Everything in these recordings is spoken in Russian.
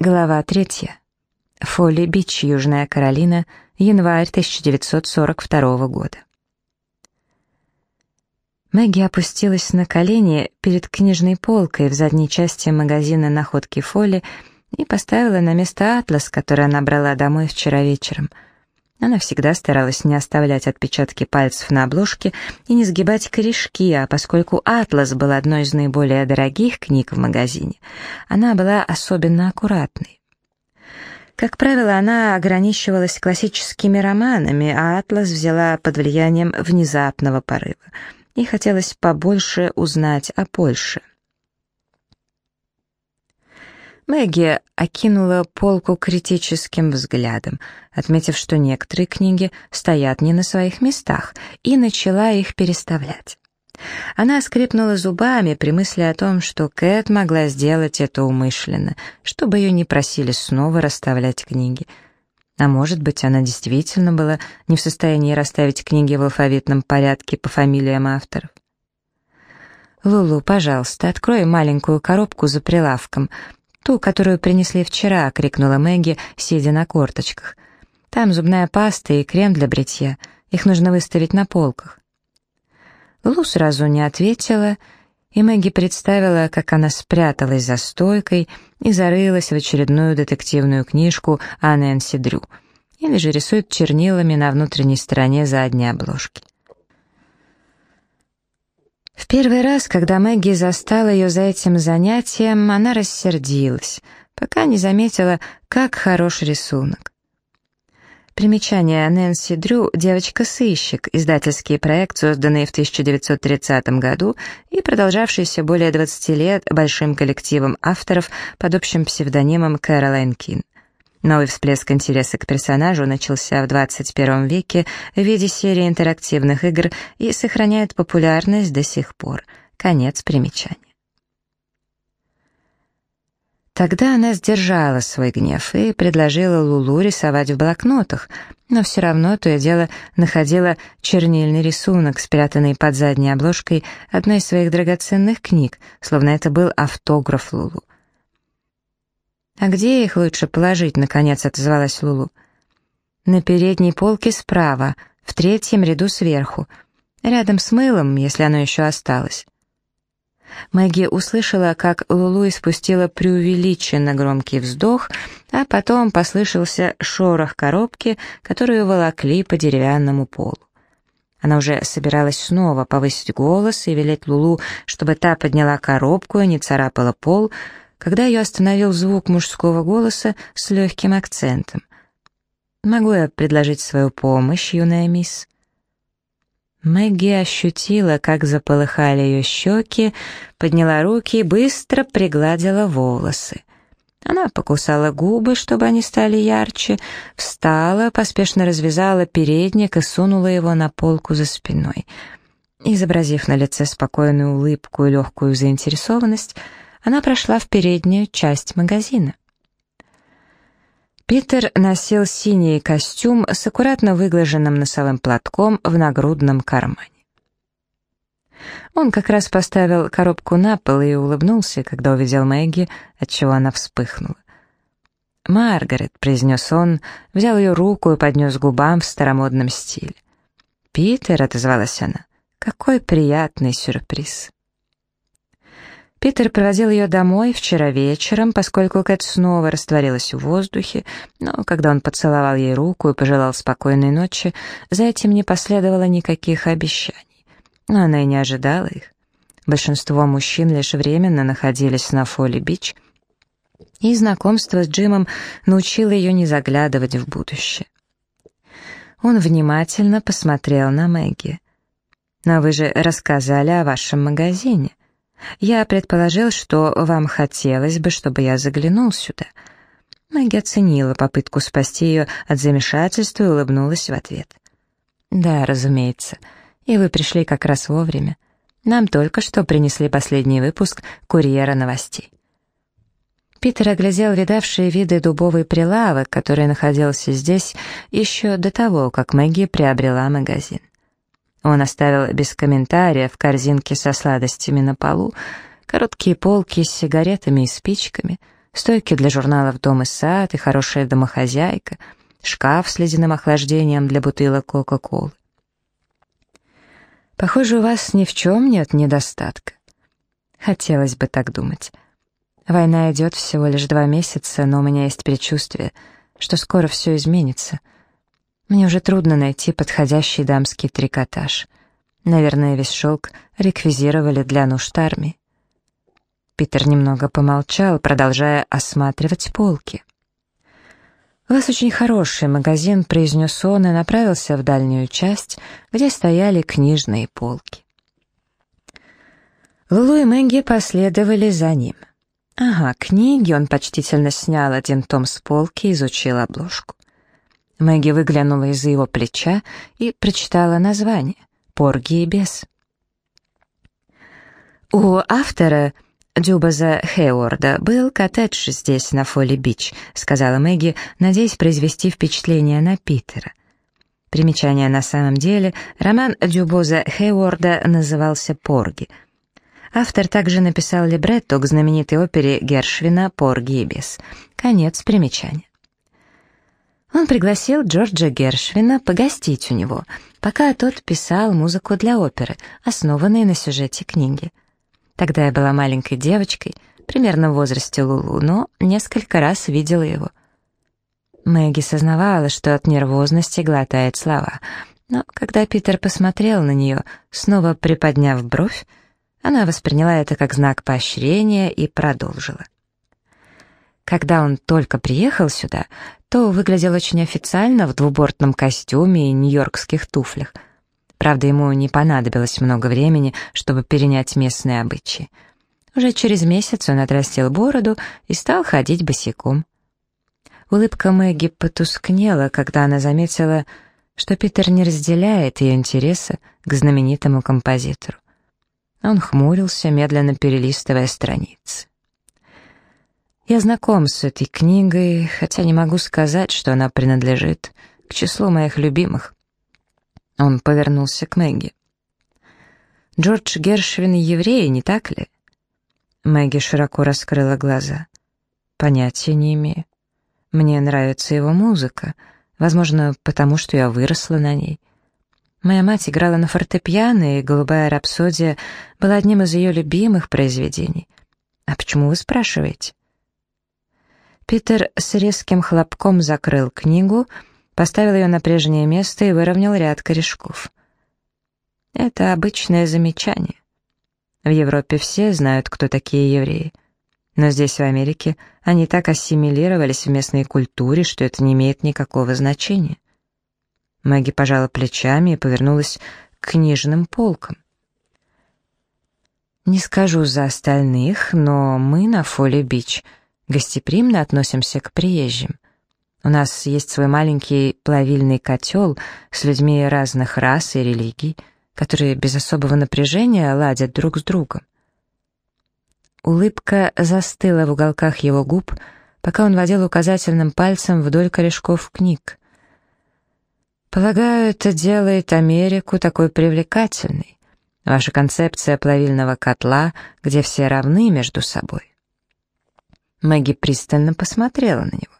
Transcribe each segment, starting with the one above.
Глава третья. Фолли-Бич, Южная Каролина, январь 1942 года. Мэгги опустилась на колени перед книжной полкой в задней части магазина находки Фолли и поставила на место атлас, который она брала домой вчера вечером — она всегда старалась не оставлять отпечатки пальцев на обложке и не сгибать корешки, а поскольку «Атлас» был одной из наиболее дорогих книг в магазине, она была особенно аккуратной. Как правило, она ограничивалась классическими романами, а «Атлас» взяла под влиянием внезапного порыва. И хотелось побольше узнать о Польше. Мэгги окинула полку критическим взглядом, отметив, что некоторые книги стоят не на своих местах, и начала их переставлять. Она скрипнула зубами при мысли о том, что Кэт могла сделать это умышленно, чтобы ее не просили снова расставлять книги. А может быть, она действительно была не в состоянии расставить книги в алфавитном порядке по фамилиям авторов. «Лулу, пожалуйста, открой маленькую коробку за прилавком», «Ту, которую принесли вчера», — крикнула Мэгги, сидя на корточках. «Там зубная паста и крем для бритья. Их нужно выставить на полках». Лу сразу не ответила, и Мэгги представила, как она спряталась за стойкой и зарылась в очередную детективную книжку о Нэнси Дрю, или же рисует чернилами на внутренней стороне задней обложки. В первый раз, когда Мэгги застала ее за этим занятием, она рассердилась, пока не заметила, как хорош рисунок. Примечание Нэнси Дрю «Девочка-сыщик», издательский проект, созданный в 1930 году и продолжавшийся более 20 лет большим коллективом авторов под общим псевдонимом Кэролайн Кин. Новый всплеск интереса к персонажу начался в 21 веке в виде серии интерактивных игр и сохраняет популярность до сих пор. Конец примечания. Тогда она сдержала свой гнев и предложила Лулу рисовать в блокнотах, но все равно то и дело находила чернильный рисунок, спрятанный под задней обложкой одной из своих драгоценных книг, словно это был автограф Лулу. «А где их лучше положить?» — наконец отозвалась Лулу. «На передней полке справа, в третьем ряду сверху, рядом с мылом, если оно еще осталось». Мэгги услышала, как Лулу испустила преувеличенно громкий вздох, а потом послышался шорох коробки, которую волокли по деревянному полу. Она уже собиралась снова повысить голос и велеть Лулу, чтобы та подняла коробку и не царапала пол, когда ее остановил звук мужского голоса с легким акцентом. «Могу я предложить свою помощь, юная мисс?» Мэгги ощутила, как заполыхали ее щеки, подняла руки и быстро пригладила волосы. Она покусала губы, чтобы они стали ярче, встала, поспешно развязала передник и сунула его на полку за спиной. Изобразив на лице спокойную улыбку и легкую заинтересованность, она прошла в переднюю часть магазина. Питер носил синий костюм с аккуратно выглаженным носовым платком в нагрудном кармане. Он как раз поставил коробку на пол и улыбнулся, когда увидел Мэгги, отчего она вспыхнула. «Маргарет», — произнес он, взял ее руку и поднес губам в старомодном стиле. «Питер», — отозвалась она, — «какой приятный сюрприз». Питер проводил ее домой вчера вечером, поскольку Кэт снова растворилась в воздухе, но когда он поцеловал ей руку и пожелал спокойной ночи, за этим не последовало никаких обещаний. Но она и не ожидала их. Большинство мужчин лишь временно находились на Фолли-Бич, и знакомство с Джимом научило ее не заглядывать в будущее. Он внимательно посмотрел на Мэгги. «Но вы же рассказали о вашем магазине». Я предположил, что вам хотелось бы, чтобы я заглянул сюда». Мэгги оценила попытку спасти ее от замешательства и улыбнулась в ответ. «Да, разумеется. И вы пришли как раз вовремя. Нам только что принесли последний выпуск «Курьера новостей». Питер оглядел видавшие виды дубовый прилавок, который находился здесь еще до того, как Мэгги приобрела магазин. Он оставил без комментариев корзинки со сладостями на полу, короткие полки с сигаретами и спичками, стойки для журналов «Дом и сад» и «Хорошая домохозяйка», шкаф с ледяным охлаждением для бутылок Кока-Колы. Похоже, у вас ни в чем нет недостатка. Хотелось бы так думать. Война идет всего лишь два месяца, но у меня есть предчувствие, что скоро все изменится. Мне уже трудно найти подходящий дамский трикотаж. Наверное, весь шелк реквизировали для нужд армии. Питер немного помолчал, продолжая осматривать полки. «У вас очень хороший магазин», — произнес он и направился в дальнюю часть, где стояли книжные полки. Лулу и Мэгги последовали за ним. «Ага, книги», — он почтительно снял один том с полки и изучил обложку. Мэгги выглянула из-за его плеча и прочитала название «Порги и бес». У автора Дюбаза Хейворда был коттедж здесь, на Фолли-Бич», — сказала Мэгги, надеясь произвести впечатление на Питера. Примечание на самом деле, роман Дюбоза Хейворда назывался «Порги». Автор также написал либретто к знаменитой опере Гершвина «Порги и бес». Конец примечания. Он пригласил Джорджа Гершвина погостить у него, пока тот писал музыку для оперы, основанной на сюжете книги. Тогда я была маленькой девочкой, примерно в возрасте Лулу, но несколько раз видела его. Мэгги сознавала, что от нервозности глотает слова, но когда Питер посмотрел на нее, снова приподняв бровь, она восприняла это как знак поощрения и продолжила. Когда он только приехал сюда, то выглядел очень официально в двубортном костюме и нью-йоркских туфлях — Правда, ему не понадобилось много времени, чтобы перенять местные обычаи. Уже через месяц он отрастил бороду и стал ходить босиком. Улыбка Мэгги потускнела, когда она заметила, что Питер не разделяет ее интереса к знаменитому композитору. Он хмурился, медленно перелистывая страницы. Я знаком с этой книгой, хотя не могу сказать, что она принадлежит к числу моих любимых. Он повернулся к Мэгги. «Джордж Гершвин еврей, не так ли?» Мэгги широко раскрыла глаза. «Понятия не имею. Мне нравится его музыка, возможно, потому что я выросла на ней. Моя мать играла на фортепиано, и «Голубая рапсодия» была одним из ее любимых произведений. А почему вы спрашиваете?» Питер с резким хлопком закрыл книгу, поставил ее на прежнее место и выровнял ряд корешков. Это обычное замечание. В Европе все знают, кто такие евреи. Но здесь, в Америке, они так ассимилировались в местной культуре, что это не имеет никакого значения. Мэгги пожала плечами и повернулась к книжным полкам. Не скажу за остальных, но мы на Фолли-Бич гостеприимно относимся к приезжим. У нас есть свой маленький плавильный котел с людьми разных рас и религий, которые без особого напряжения ладят друг с другом. Улыбка застыла в уголках его губ, пока он водил указательным пальцем вдоль корешков книг. Полагаю, это делает Америку такой привлекательной. Ваша концепция плавильного котла, где все равны между собой. Мэгги пристально посмотрела на него.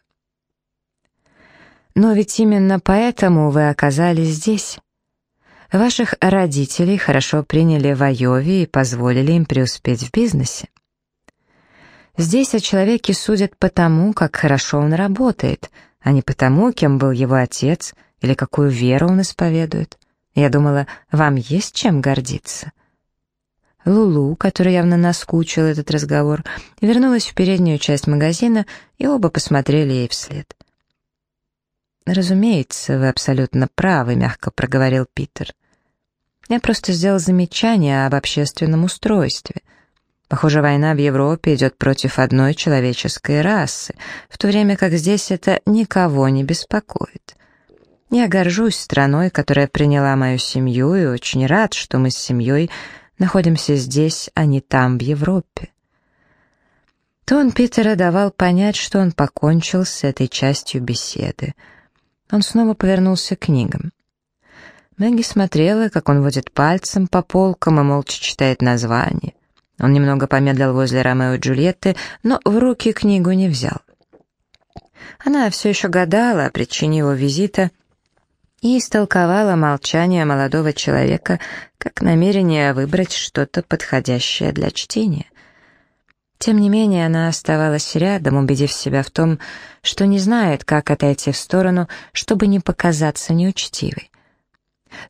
Но ведь именно поэтому вы оказались здесь. Ваших родителей хорошо приняли в Айове и позволили им преуспеть в бизнесе. Здесь о человеке судят по тому, как хорошо он работает, а не по тому, кем был его отец или какую веру он исповедует. Я думала, вам есть чем гордиться. Лулу, который явно наскучил этот разговор, вернулась в переднюю часть магазина, и оба посмотрели ей вслед. «Разумеется, вы абсолютно правы», — мягко проговорил Питер. «Я просто сделал замечание об общественном устройстве. Похоже, война в Европе идет против одной человеческой расы, в то время как здесь это никого не беспокоит. Я горжусь страной, которая приняла мою семью, и очень рад, что мы с семьей находимся здесь, а не там, в Европе». Тон Питера давал понять, что он покончил с этой частью беседы — он снова повернулся к книгам. Мэгги смотрела, как он водит пальцем по полкам и молча читает название. Он немного помедлил возле Ромео и Джульетты, но в руки книгу не взял. Она все еще гадала о причине его визита и истолковала молчание молодого человека как намерение выбрать что-то подходящее для чтения. Тем не менее, она оставалась рядом, убедив себя в том, что не знает, как отойти в сторону, чтобы не показаться неучтивой.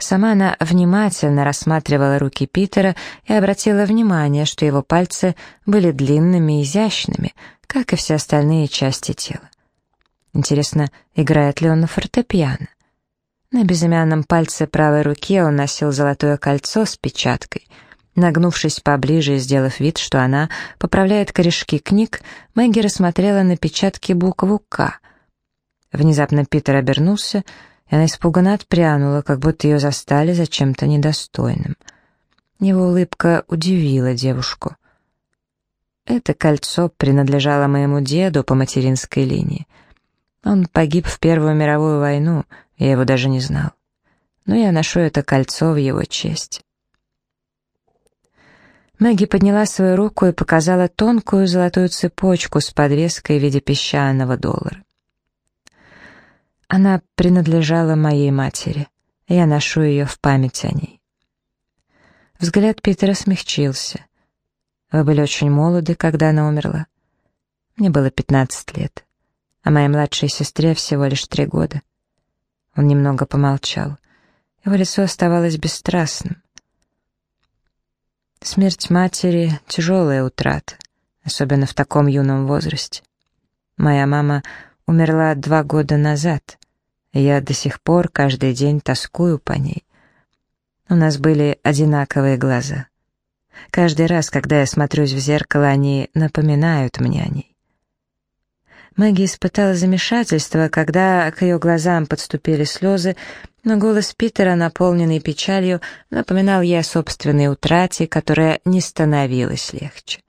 Сама она внимательно рассматривала руки Питера и обратила внимание, что его пальцы были длинными и изящными, как и все остальные части тела. Интересно, играет ли он на фортепиано? На безымянном пальце правой руки он носил золотое кольцо с печаткой. Нагнувшись поближе и сделав вид, что она поправляет корешки книг, Мэгги рассмотрела на печатке букву «К». Внезапно Питер обернулся — и она испуганно отпрянула, как будто ее застали за чем-то недостойным. Его улыбка удивила девушку. Это кольцо принадлежало моему деду по материнской линии. Он погиб в Первую мировую войну, я его даже не знал. Но я ношу это кольцо в его честь. Мэгги подняла свою руку и показала тонкую золотую цепочку с подвеской в виде песчаного доллара. Она принадлежала моей матери. Я ношу ее в память о ней. Взгляд Питера смягчился. Вы были очень молоды, когда она умерла. Мне было 15 лет, а моей младшей сестре всего лишь три года. Он немного помолчал. Его лицо оставалось бесстрастным. Смерть матери — тяжелая утрата, особенно в таком юном возрасте. Моя мама умерла два года назад, и я до сих пор каждый день тоскую по ней. У нас были одинаковые глаза. Каждый раз, когда я смотрюсь в зеркало, они напоминают мне о ней. Мэгги испытала замешательство, когда к ее глазам подступили слезы, но голос Питера, наполненный печалью, напоминал ей о собственной утрате, которая не становилась легче.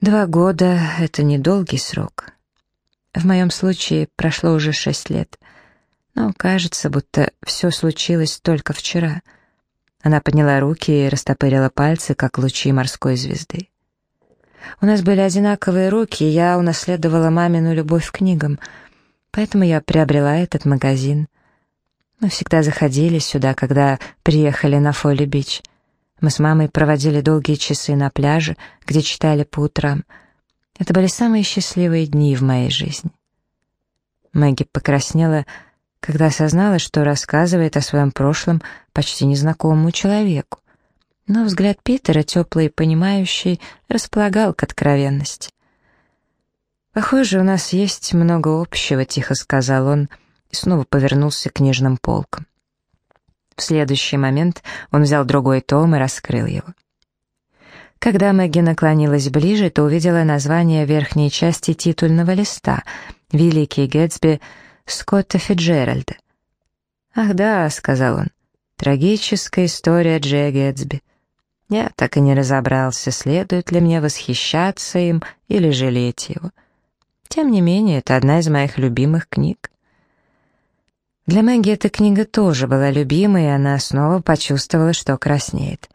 Два года — это недолгий срок. В моем случае прошло уже шесть лет. Но кажется, будто все случилось только вчера. Она подняла руки и растопырила пальцы, как лучи морской звезды. У нас были одинаковые руки, и я унаследовала мамину любовь к книгам, поэтому я приобрела этот магазин. Мы всегда заходили сюда, когда приехали на Фолли-Бич. Мы с мамой проводили долгие часы на пляже, где читали по утрам — это были самые счастливые дни в моей жизни. Мэгги покраснела, когда осознала, что рассказывает о своем прошлом почти незнакомому человеку. Но взгляд Питера, теплый и понимающий, располагал к откровенности. «Похоже, у нас есть много общего», — тихо сказал он, и снова повернулся к книжным полкам. В следующий момент он взял другой том и раскрыл его. Когда Мэгги наклонилась ближе, то увидела название верхней части титульного листа «Великий Гэтсби» Скотта Фиджеральда. «Ах да», — сказал он, — «трагическая история Джея Гэтсби». Я так и не разобрался, следует ли мне восхищаться им или жалеть его. Тем не менее, это одна из моих любимых книг. Для Мэгги эта книга тоже была любимой, и она снова почувствовала, что краснеет.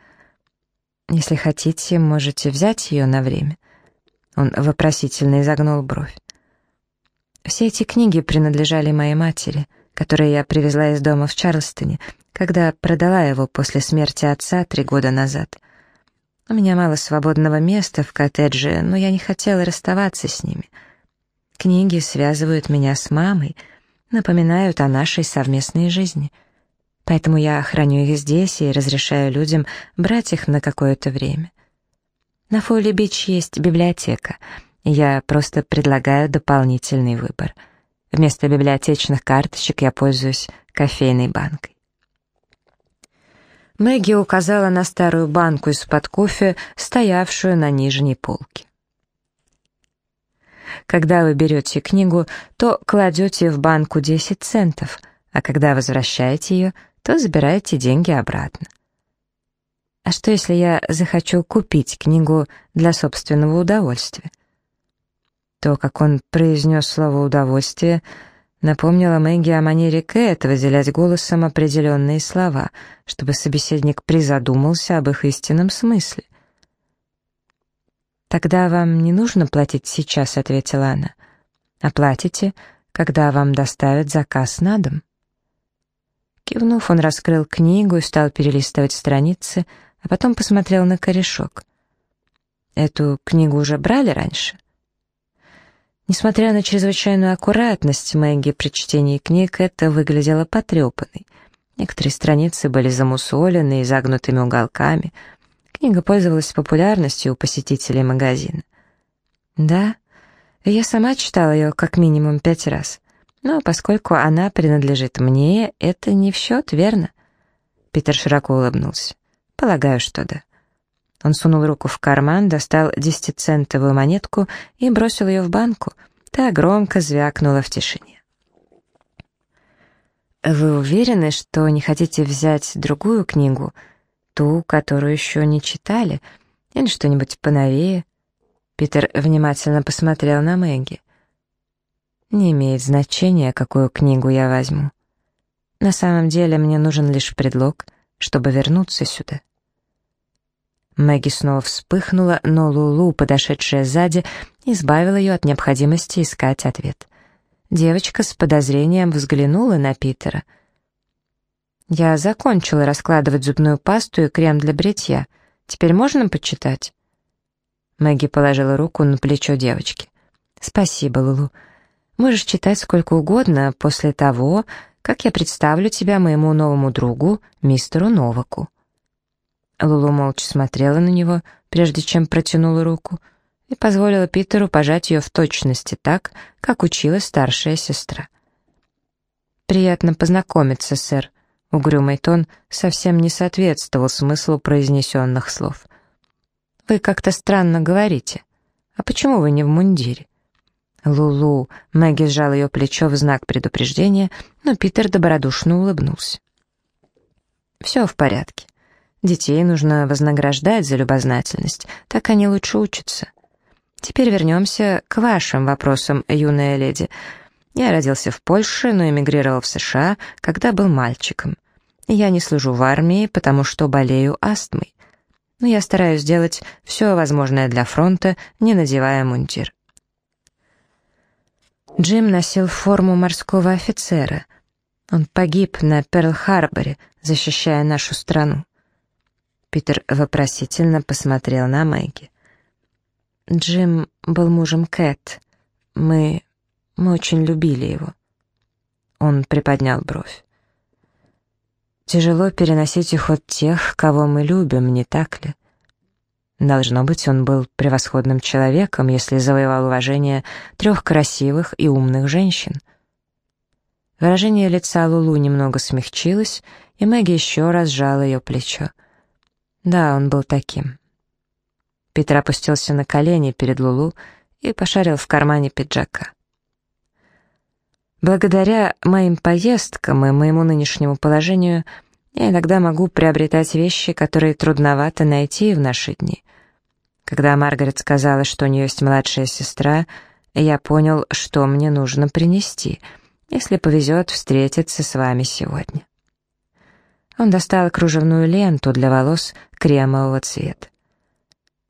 Если хотите, можете взять ее на время». Он вопросительно изогнул бровь. «Все эти книги принадлежали моей матери, которые я привезла из дома в Чарльстоне, когда продала его после смерти отца три года назад. У меня мало свободного места в коттедже, но я не хотела расставаться с ними. Книги связывают меня с мамой, напоминают о нашей совместной жизни». Поэтому я храню их здесь и разрешаю людям брать их на какое-то время. На Фолли-Бич есть библиотека, я просто предлагаю дополнительный выбор. Вместо библиотечных карточек я пользуюсь кофейной банкой. Мэгги указала на старую банку из-под кофе, стоявшую на нижней полке. Когда вы берете книгу, то кладете в банку 10 центов, а когда возвращаете ее, то забирайте деньги обратно. А что, если я захочу купить книгу для собственного удовольствия? То, как он произнес слово «удовольствие», напомнило Мэгги о манере Кэт выделять голосом определенные слова, чтобы собеседник призадумался об их истинном смысле — «Тогда вам не нужно платить сейчас», — ответила она. «Оплатите, когда вам доставят заказ на дом». Кивнув, он раскрыл книгу и стал перелистывать страницы, а потом посмотрел на корешок. «Эту книгу уже брали раньше?» Несмотря на чрезвычайную аккуратность Мэгги при чтении книг, это выглядело потрепанной. Некоторые страницы были замусолены и загнутыми уголками — Книга пользовалась популярностью у посетителей магазина. Да, я сама читала ее как минимум пять раз. Но поскольку она принадлежит мне, это не в счет, верно? Питер широко улыбнулся. Полагаю, что да. Он сунул руку в карман, достал десятицентовую монетку и бросил ее в банку. Та громко звякнула в тишине. «Вы уверены, что не хотите взять другую книгу?» ту, которую еще не читали, или что-нибудь поновее?» Питер внимательно посмотрел на Мэгги. «Не имеет значения, какую книгу я возьму. На самом деле мне нужен лишь предлог, чтобы вернуться сюда». Мэгги снова вспыхнула, но Лулу, подошедшая сзади, избавила ее от необходимости искать ответ. Девочка с подозрением взглянула на Питера — я закончила раскладывать зубную пасту и крем для бритья. Теперь можно почитать?» Мэгги положила руку на плечо девочки. «Спасибо, Лулу. Можешь читать сколько угодно после того, как я представлю тебя моему новому другу, мистеру Новаку». Лулу молча смотрела на него, прежде чем протянула руку, и позволила Питеру пожать ее в точности так, как учила старшая сестра. «Приятно познакомиться, сэр», Угрюмый тон совсем не соответствовал смыслу произнесенных слов. «Вы как-то странно говорите. А почему вы не в мундире?» «Лулу», — Мэгги сжал ее плечо в знак предупреждения, но Питер добродушно улыбнулся. «Все в порядке. Детей нужно вознаграждать за любознательность, так они лучше учатся. Теперь вернемся к вашим вопросам, юная леди. Я родился в Польше, но эмигрировал в США, когда был мальчиком. Я не служу в армии, потому что болею астмой. Но я стараюсь сделать все возможное для фронта, не надевая мундир. Джим носил форму морского офицера. Он погиб на Перл-Харборе, защищая нашу страну. Питер вопросительно посмотрел на Мэгги. Джим был мужем Кэт. Мы мы очень любили его. Он приподнял бровь. Тяжело переносить уход тех, кого мы любим, не так ли? Должно быть, он был превосходным человеком, если завоевал уважение трех красивых и умных женщин. Выражение лица Лулу немного смягчилось, и Мэгги еще раз сжала ее плечо. Да, он был таким. Питер опустился на колени перед Лулу и пошарил в кармане пиджака. Благодаря моим поездкам и моему нынешнему положению я иногда могу приобретать вещи, которые трудновато найти в наши дни. Когда Маргарет сказала, что у нее есть младшая сестра, я понял, что мне нужно принести, если повезет встретиться с вами сегодня. Он достал кружевную ленту для волос кремового цвета.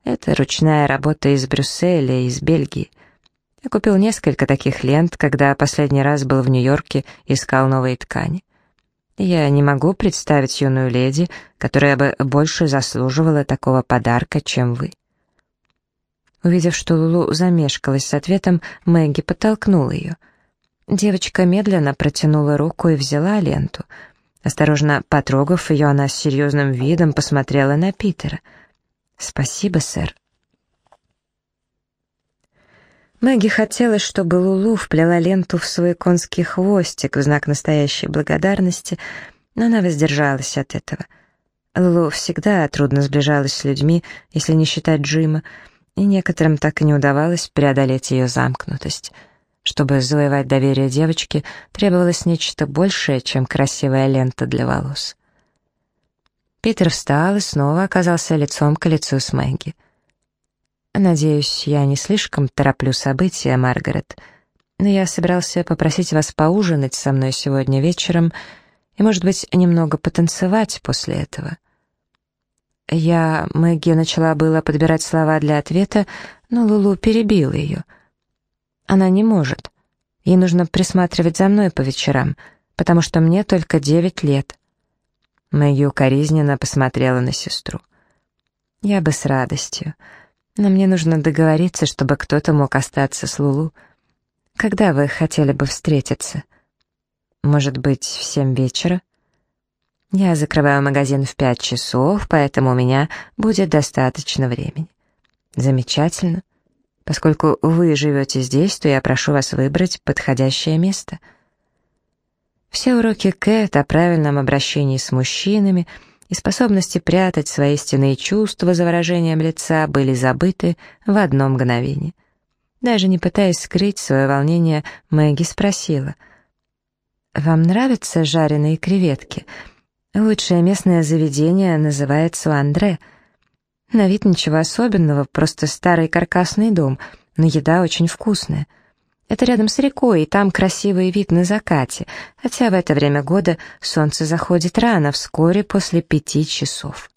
Это ручная работа из Брюсселя из Бельгии. Я купил несколько таких лент, когда последний раз был в Нью-Йорке и искал новые ткани. Я не могу представить юную леди, которая бы больше заслуживала такого подарка, чем вы. Увидев, что Лулу замешкалась с ответом, Мэгги подтолкнула ее. Девочка медленно протянула руку и взяла ленту. Осторожно потрогав ее, она с серьезным видом посмотрела на Питера. «Спасибо, сэр». Мэгги хотела, чтобы Лулу вплела ленту в свой конский хвостик в знак настоящей благодарности, но она воздержалась от этого. Лулу всегда трудно сближалась с людьми, если не считать Джима, и некоторым так и не удавалось преодолеть ее замкнутость. Чтобы завоевать доверие девочки, требовалось нечто большее, чем красивая лента для волос. Питер встал и снова оказался лицом к лицу с Мэгги. «Надеюсь, я не слишком тороплю события, Маргарет, но я собирался попросить вас поужинать со мной сегодня вечером и, может быть, немного потанцевать после этого». Я... Мэгги начала было подбирать слова для ответа, но Лулу перебила ее. Она не может. Ей нужно присматривать за мной по вечерам, потому что мне только девять лет. Мэгги укоризненно посмотрела на сестру. Я бы с радостью, но мне нужно договориться, чтобы кто-то мог остаться с Лулу. Когда вы хотели бы встретиться? Может быть, в семь вечера? Я закрываю магазин в пять часов, поэтому у меня будет достаточно времени. Замечательно. Поскольку вы живете здесь, то я прошу вас выбрать подходящее место. Все уроки Кэт о правильном обращении с мужчинами и способности прятать свои истинные чувства за выражением лица были забыты в одно мгновение. Даже не пытаясь скрыть свое волнение, Мэгги спросила. «Вам нравятся жареные креветки?» Лучшее местное заведение называется у Андре. На вид ничего особенного, просто старый каркасный дом, но еда очень вкусная. Это рядом с рекой, и там красивый вид на закате, хотя в это время года солнце заходит рано, вскоре после пяти часов.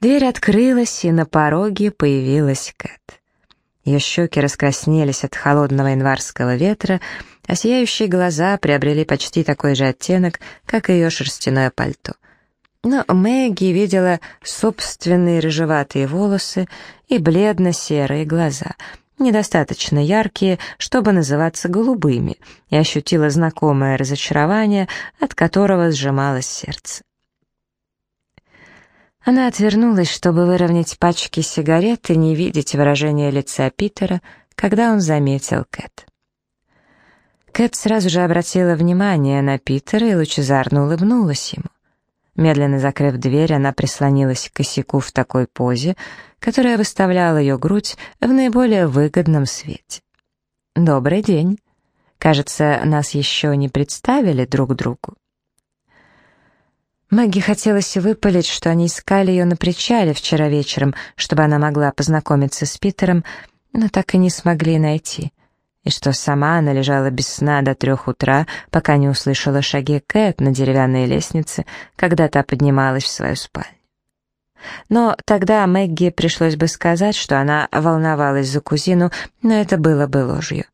Дверь открылась, и на пороге появилась Кэт. Ее щеки раскраснелись от холодного январского ветра, а сияющие глаза приобрели почти такой же оттенок, как и ее шерстяное пальто. Но Мэгги видела собственные рыжеватые волосы и бледно-серые глаза, недостаточно яркие, чтобы называться голубыми, и ощутила знакомое разочарование, от которого сжималось сердце. Она отвернулась, чтобы выровнять пачки сигарет и не видеть выражения лица Питера, когда он заметил Кэт. Кэт сразу же обратила внимание на Питера и лучезарно улыбнулась ему. Медленно закрыв дверь, она прислонилась к косяку в такой позе, которая выставляла ее грудь в наиболее выгодном свете. «Добрый день. Кажется, нас еще не представили друг другу». Мэгги хотелось выпалить, что они искали ее на причале вчера вечером, чтобы она могла познакомиться с Питером, но так и не смогли найти и что сама она лежала без сна до трех утра, пока не услышала шаги Кэт на деревянной лестнице, когда та поднималась в свою спальню. Но тогда Мэгги пришлось бы сказать, что она волновалась за кузину, но это было бы ложью.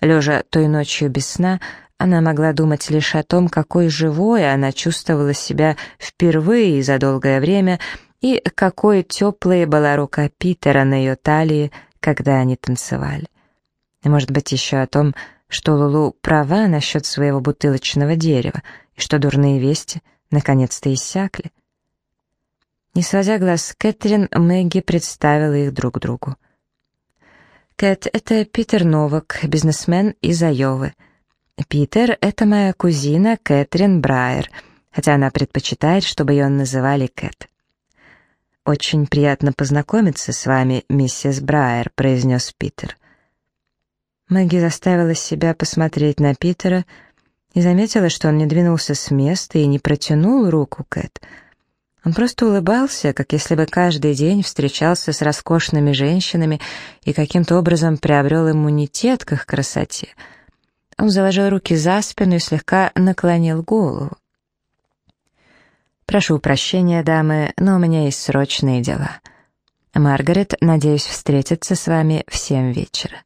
Лежа той ночью без сна, она могла думать лишь о том, какой живой она чувствовала себя впервые за долгое время и какой теплой была рука Питера на ее талии, когда они танцевали. И, может быть, еще о том, что Лулу права насчет своего бутылочного дерева, и что дурные вести наконец-то иссякли. Не сводя глаз Кэтрин, Мэгги представила их друг другу. Кэт — это Питер Новак, бизнесмен из Айовы. Питер — это моя кузина Кэтрин Брайер, хотя она предпочитает, чтобы ее называли Кэт. «Очень приятно познакомиться с вами, миссис Брайер», — произнес Питер. Мэгги заставила себя посмотреть на Питера и заметила, что он не двинулся с места и не протянул руку Кэт. Он просто улыбался, как если бы каждый день встречался с роскошными женщинами и каким-то образом приобрел иммунитет к их красоте. Он заложил руки за спину и слегка наклонил голову. «Прошу прощения, дамы, но у меня есть срочные дела. Маргарет, надеюсь встретиться с вами в семь вечера».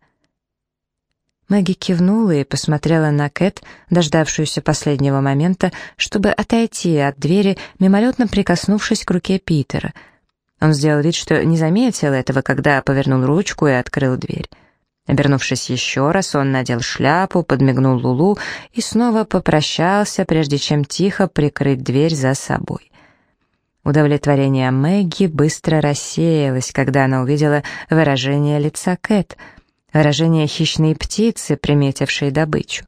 Мэгги кивнула и посмотрела на Кэт, дождавшуюся последнего момента, чтобы отойти от двери, мимолетно прикоснувшись к руке Питера. Он сделал вид, что не заметил этого, когда повернул ручку и открыл дверь. Обернувшись еще раз, он надел шляпу, подмигнул Лулу и снова попрощался, прежде чем тихо прикрыть дверь за собой. Удовлетворение Мэгги быстро рассеялось, когда она увидела выражение лица Кэт — выражение хищной птицы, приметившей добычу.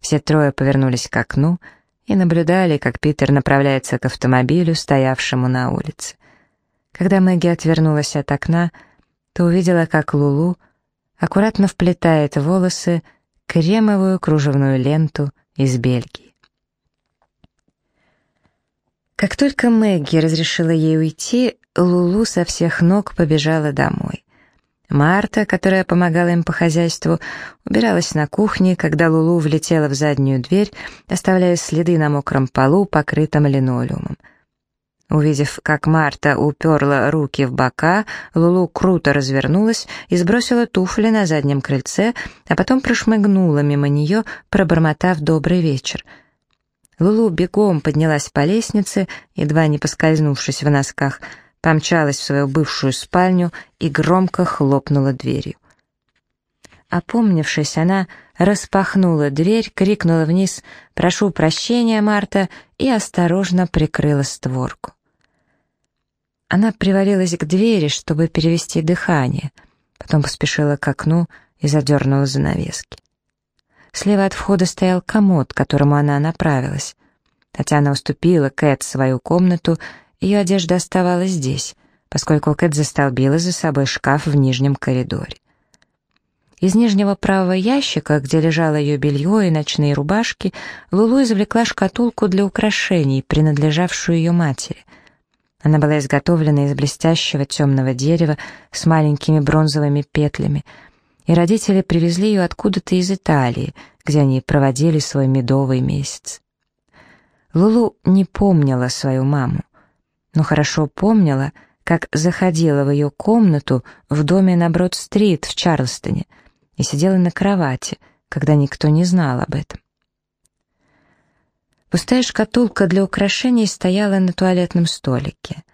Все трое повернулись к окну и наблюдали, как Питер направляется к автомобилю, стоявшему на улице. Когда Мэгги отвернулась от окна, то увидела, как Лулу аккуратно вплетает в волосы кремовую кружевную ленту из Бельгии. Как только Мэгги разрешила ей уйти, Лулу со всех ног побежала домой. Марта, которая помогала им по хозяйству, убиралась на кухне, когда Лулу влетела в заднюю дверь, оставляя следы на мокром полу, покрытом линолеумом. Увидев, как Марта уперла руки в бока, Лулу круто развернулась и сбросила туфли на заднем крыльце, а потом прошмыгнула мимо нее, пробормотав «добрый вечер». Лулу бегом поднялась по лестнице, едва не поскользнувшись в носках, помчалась в свою бывшую спальню и громко хлопнула дверью. Опомнившись, она распахнула дверь, крикнула вниз «Прошу прощения, Марта!» и осторожно прикрыла створку. Она привалилась к двери, чтобы перевести дыхание, потом поспешила к окну и задернула занавески. Слева от входа стоял комод, к которому она направилась. Татьяна уступила Кэт свою комнату, ее одежда оставалась здесь, поскольку Кэт застолбила за собой шкаф в нижнем коридоре. Из нижнего правого ящика, где лежало ее белье и ночные рубашки, Лулу извлекла шкатулку для украшений, принадлежавшую ее матери. Она была изготовлена из блестящего темного дерева с маленькими бронзовыми петлями, и родители привезли ее откуда-то из Италии, где они проводили свой медовый месяц. Лулу не помнила свою маму, но хорошо помнила, как заходила в ее комнату в доме на Брод-стрит в Чарльстоне и сидела на кровати, когда никто не знал об этом. Пустая шкатулка для украшений стояла на туалетном столике.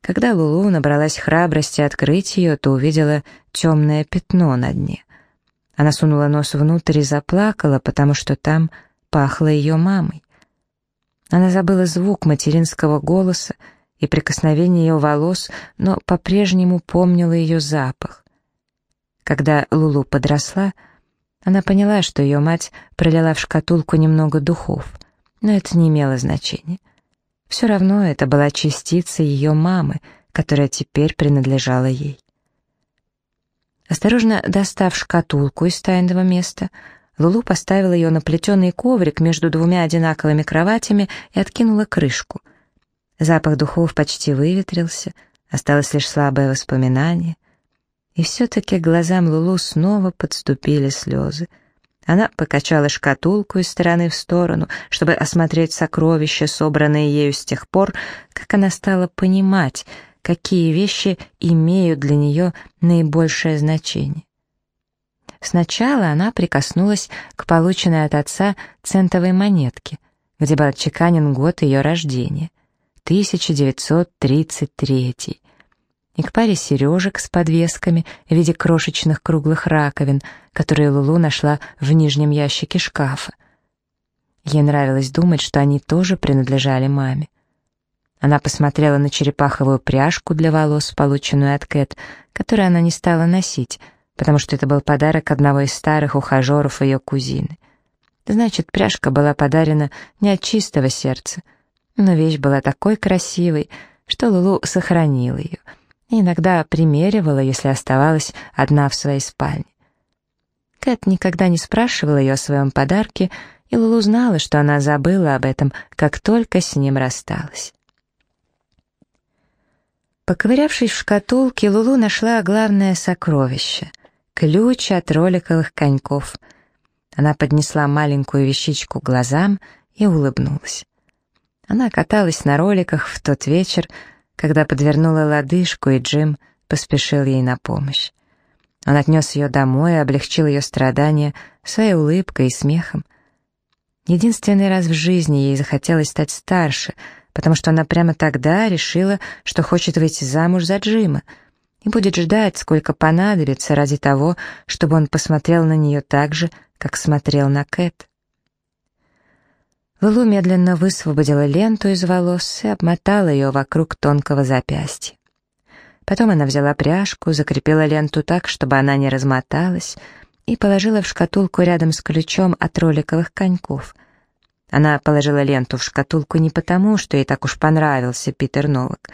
Когда Лулу набралась храбрости открыть ее, то увидела темное пятно на дне. Она сунула нос внутрь и заплакала, потому что там пахло ее мамой. Она забыла звук материнского голоса и прикосновение ее волос, но по-прежнему помнила ее запах. Когда Лулу подросла, она поняла, что ее мать пролила в шкатулку немного духов — но это не имело значения. Все равно это была частица ее мамы, которая теперь принадлежала ей. Осторожно достав шкатулку из тайного места, Лулу поставила ее на плетеный коврик между двумя одинаковыми кроватями и откинула крышку. Запах духов почти выветрился, осталось лишь слабое воспоминание. И все-таки глазам Лулу снова подступили слезы — она покачала шкатулку из стороны в сторону, чтобы осмотреть сокровища, собранные ею с тех пор, как она стала понимать, какие вещи имеют для нее наибольшее значение. Сначала она прикоснулась к полученной от отца центовой монетке, где был отчеканен год ее рождения — 1933 и к паре сережек с подвесками в виде крошечных круглых раковин, которые Лулу нашла в нижнем ящике шкафа. Ей нравилось думать, что они тоже принадлежали маме. Она посмотрела на черепаховую пряжку для волос, полученную от Кэт, которую она не стала носить, потому что это был подарок одного из старых ухажеров ее кузины. Значит, пряжка была подарена не от чистого сердца, но вещь была такой красивой, что Лулу сохранила ее — и иногда примеривала, если оставалась одна в своей спальне. Кэт никогда не спрашивала ее о своем подарке, и Лулу знала, что она забыла об этом, как только с ним рассталась. Поковырявшись в шкатулке, Лулу нашла главное сокровище — ключ от роликовых коньков. Она поднесла маленькую вещичку глазам и улыбнулась. Она каталась на роликах в тот вечер, когда подвернула лодыжку, и Джим поспешил ей на помощь. Он отнес ее домой и облегчил ее страдания своей улыбкой и смехом. Единственный раз в жизни ей захотелось стать старше, потому что она прямо тогда решила, что хочет выйти замуж за Джима и будет ждать, сколько понадобится ради того, чтобы он посмотрел на нее так же, как смотрел на Кэт. Лулу медленно высвободила ленту из волос и обмотала ее вокруг тонкого запястья. Потом она взяла пряжку, закрепила ленту так, чтобы она не размоталась, и положила в шкатулку рядом с ключом от роликовых коньков. Она положила ленту в шкатулку не потому, что ей так уж понравился Питер Новак.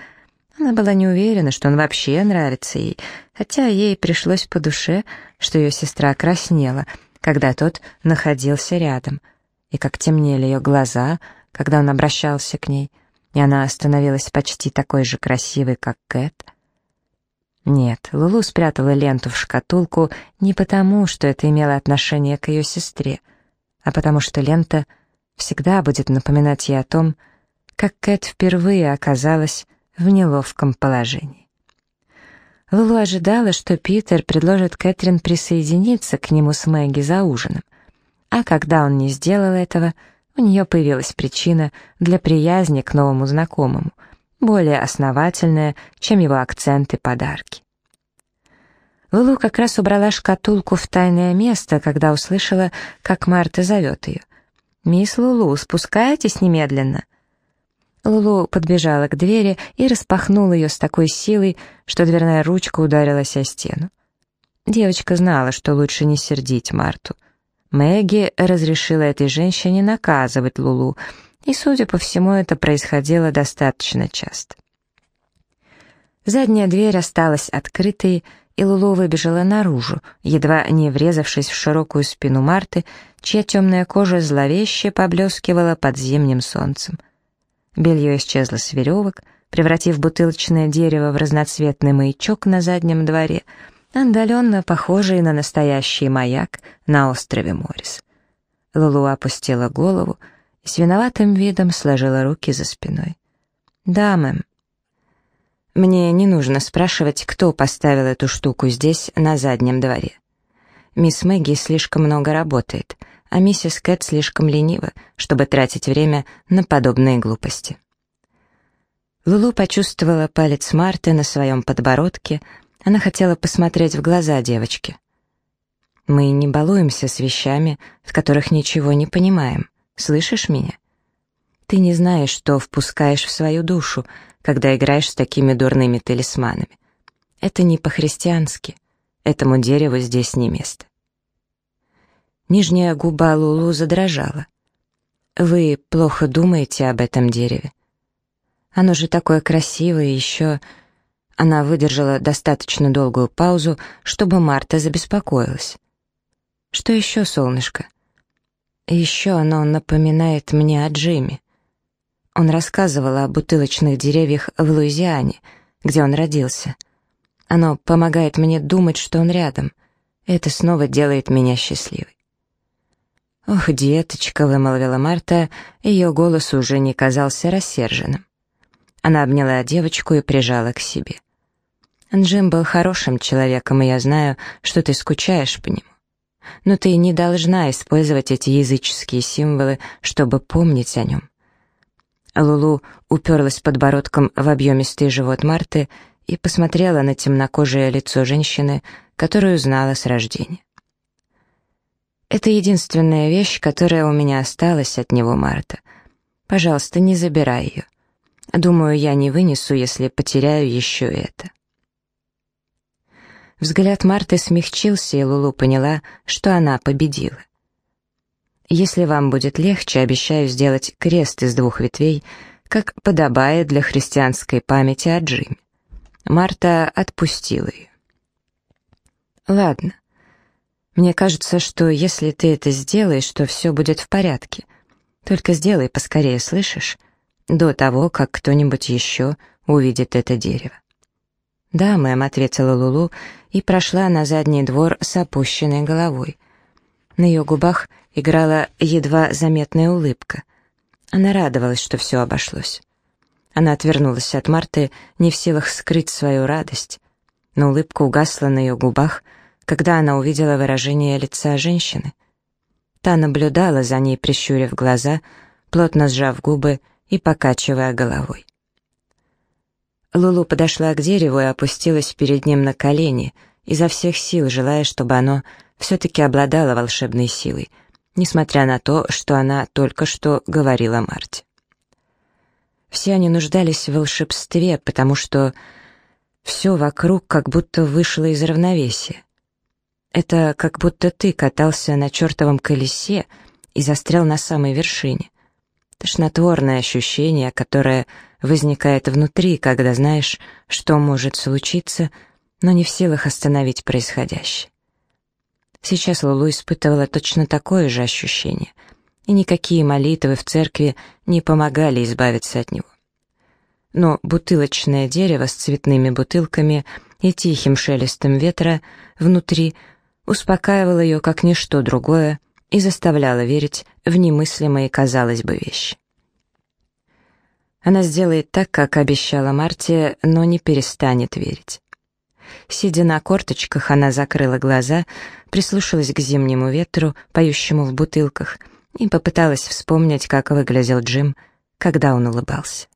Она была не уверена, что он вообще нравится ей, хотя ей пришлось по душе, что ее сестра краснела, когда тот находился рядом — и как темнели ее глаза, когда он обращался к ней, и она становилась почти такой же красивой, как Кэт. Нет, Лулу спрятала ленту в шкатулку не потому, что это имело отношение к ее сестре, а потому что лента всегда будет напоминать ей о том, как Кэт впервые оказалась в неловком положении. Лулу ожидала, что Питер предложит Кэтрин присоединиться к нему с Мэгги за ужином. А когда он не сделал этого, у нее появилась причина для приязни к новому знакомому, более основательная, чем его акцент и подарки. Лулу как раз убрала шкатулку в тайное место, когда услышала, как Марта зовет ее. «Мисс Лулу, спускайтесь немедленно!» Лулу подбежала к двери и распахнула ее с такой силой, что дверная ручка ударилась о стену. Девочка знала, что лучше не сердить Марту. Мэгги разрешила этой женщине наказывать Лулу, и, судя по всему, это происходило достаточно часто. Задняя дверь осталась открытой, и Лулу выбежала наружу, едва не врезавшись в широкую спину Марты, чья темная кожа зловеще поблескивала под зимним солнцем. Белье исчезло с веревок, превратив бутылочное дерево в разноцветный маячок на заднем дворе, отдаленно похожий на настоящий маяк на острове Морис. Лулу опустила голову и с виноватым видом сложила руки за спиной. «Да, мэм», мне не нужно спрашивать, кто поставил эту штуку здесь, на заднем дворе. Мисс Мэгги слишком много работает, а миссис Кэт слишком ленива, чтобы тратить время на подобные глупости. Лулу почувствовала палец Марты на своем подбородке, она хотела посмотреть в глаза девочки. «Мы не балуемся с вещами, в которых ничего не понимаем. Слышишь меня? Ты не знаешь, что впускаешь в свою душу, когда играешь с такими дурными талисманами. Это не по-христиански. Этому дереву здесь не место. Нижняя губа Лулу задрожала. Вы плохо думаете об этом дереве. Оно же такое красивое, еще... Она выдержала достаточно долгую паузу, чтобы Марта забеспокоилась. «Что еще, солнышко?» «Еще оно напоминает мне о Джиме. Он рассказывал о бутылочных деревьях в Луизиане, где он родился. Оно помогает мне думать, что он рядом. Это снова делает меня счастливой. «Ох, деточка», — вымолвила Марта, ее голос уже не казался рассерженным. Она обняла девочку и прижала к себе. «Джим был хорошим человеком, и я знаю, что ты скучаешь по нему. Но ты не должна использовать эти языческие символы, чтобы помнить о нем. Лулу уперлась подбородком в объемистый живот Марты и посмотрела на темнокожее лицо женщины, которую знала с рождения. «Это единственная вещь, которая у меня осталась от него, Марта. Пожалуйста, не забирай ее. Думаю, я не вынесу, если потеряю еще это». Взгляд Марты смягчился, и Лулу поняла, что она победила. Если вам будет легче, обещаю сделать крест из двух ветвей, как подобает для христианской памяти о Джиме. Марта отпустила ее. Ладно. Мне кажется, что если ты это сделаешь, то все будет в порядке. Только сделай поскорее, слышишь? До того, как кто-нибудь еще увидит это дерево. «Да, мэм», — ответила Лулу и прошла на задний двор с опущенной головой. На ее губах играла едва заметная улыбка. Она радовалась, что все обошлось. Она отвернулась от Марты, не в силах скрыть свою радость, но улыбка угасла на ее губах, когда она увидела выражение лица женщины. Та наблюдала за ней, прищурив глаза, плотно сжав губы и покачивая головой. Лулу подошла к дереву и опустилась перед ним на колени, изо всех сил желая, чтобы оно все-таки обладало волшебной силой — несмотря на то, что она только что говорила Марте. Все они нуждались в волшебстве, потому что все вокруг как будто вышло из равновесия. Это как будто ты катался на чертовом колесе и застрял на самой вершине. Тошнотворное ощущение, которое возникает внутри, когда знаешь, что может случиться, но не в силах остановить происходящее. Сейчас Лулу испытывала точно такое же ощущение, и никакие молитвы в церкви не помогали избавиться от него. Но бутылочное дерево с цветными бутылками и тихим шелестом ветра внутри успокаивало ее как ничто другое и заставляло верить в немыслимые, казалось бы, вещи. Она сделает так, как обещала Марте, но не перестанет верить. Сидя на корточках, она закрыла глаза, прислушалась к зимнему ветру, поющему в бутылках, и попыталась вспомнить, как выглядел Джим, когда он улыбался.